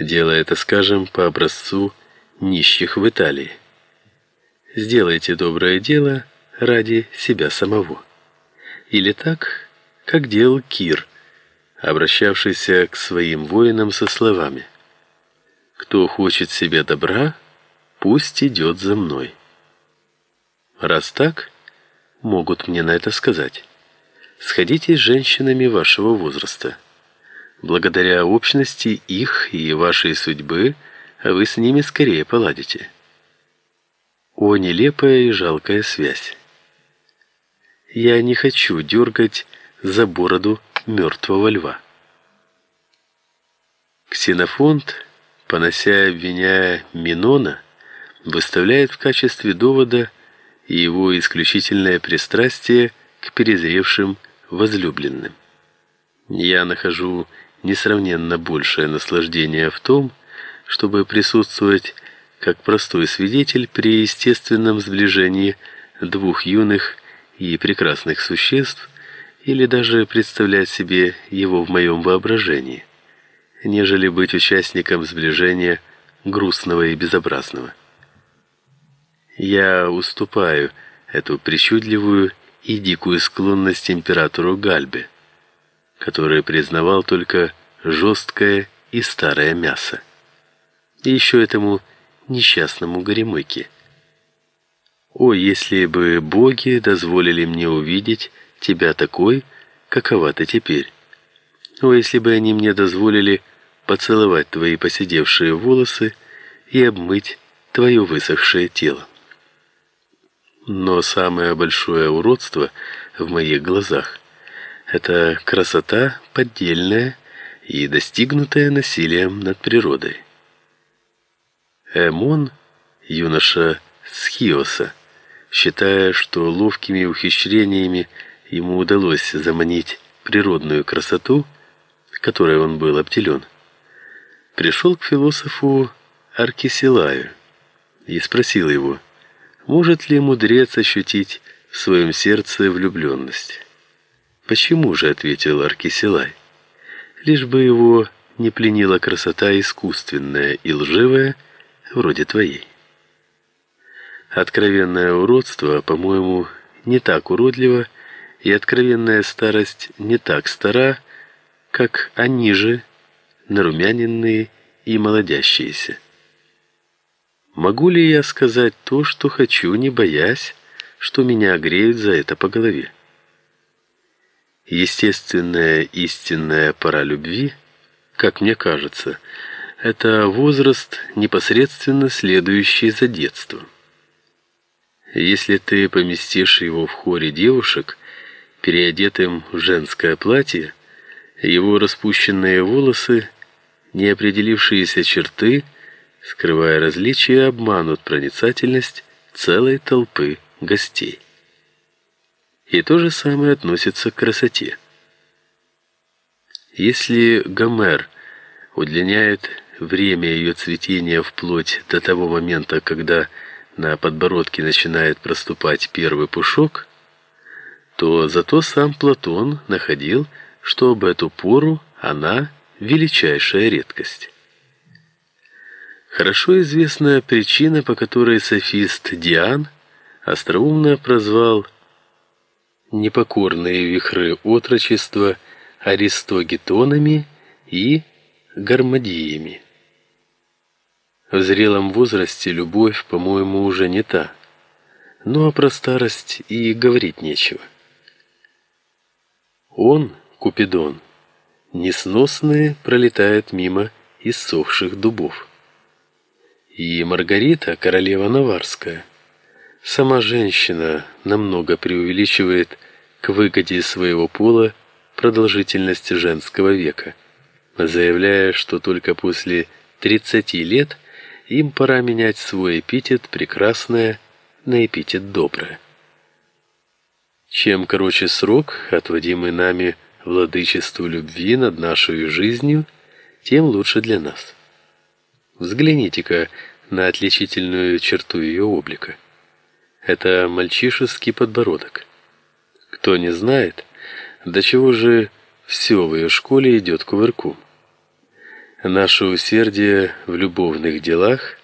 Дело это, скажем, по образцу нищих в Италии. Сделайте доброе дело ради себя самого. Или так, как делал Кир, обращавшийся к своим воинам со словами: Кто хочет себе добра, пусть идет за мной. Раз так, могут мне на это сказать: Сходите с женщинами вашего возраста. Благодаря общности их и вашей судьбы вы с ними скорее поладите. О нелепая и жалкая связь. Я не хочу дергать за бороду мертвого льва. Ксенофонт, понося обвиняя Минона, выставляет в качестве довода его исключительное пристрастие к перезревшим возлюбленным. Я нахожу несравненно большее наслаждение в том, чтобы присутствовать как простой свидетель при естественном сближении двух юных и прекрасных существ, или даже представлять себе его в моем воображении, нежели быть участником сближения грустного и безобразного. Я уступаю эту причудливую и дикую склонность императору Гальбе, который признавал только жесткое и старое мясо. И еще этому несчастному горемыке. О, если бы боги дозволили мне увидеть тебя такой, какова ты теперь. О, если бы они мне дозволили поцеловать твои поседевшие волосы и обмыть твое высохшее тело. Но самое большое уродство в моих глазах это красота поддельная и достигнутая насилием над природой. Эмон, юноша Схиоса, считая, что ловкими ухищрениями ему удалось заманить природную красоту, которой он был обделен, пришел к философу Аркисилаю и спросил его, может ли мудрец ощутить в своем сердце влюбленность. Почему же, ответил Аркисилай, лишь бы его не пленила красота искусственная и лживая, вроде твоей. Откровенное уродство, по-моему, не так уродливо, и откровенная старость не так стара, как они же, нарумяненные и молодящиеся. Могу ли я сказать то, что хочу, не боясь, что меня огреют за это по голове? Естественная истинная пора любви, как мне кажется, это возраст, непосредственно следующий за детством. Если ты поместишь его в хоре девушек, переодетым в женское платье, его распущенные волосы, неопределившиеся черты, скрывая различия, обманут проницательность целой толпы гостей. И то же самое относится к красоте. Если Гомер удлиняет время ее цветения вплоть до того момента, когда на подбородке начинает проступать первый пушок, то зато сам Платон находил, что об эту пору она величайшая редкость. Хорошо известна причина, по которой софист Диан остроумно прозвал непокорные вихры отрочества аристогетонами и гармодиями. В зрелом возрасте любовь, по-моему, уже не та. Ну а про старость и говорить нечего. Он, Купидон, несносные пролетает мимо иссохших дубов. И Маргарита, королева Наварская, Сама женщина намного преувеличивает к выгоде своего пола продолжительность женского века, заявляя, что только после 30 лет им пора менять свой эпитет прекрасное на эпитет доброе. Чем короче срок, отводимый нами владычеству любви над нашей жизнью, тем лучше для нас. Взгляните-ка на отличительную черту ее облика это мальчишеский подбородок. Кто не знает, до чего же все в ее школе идет кувырком. Наше усердие в любовных делах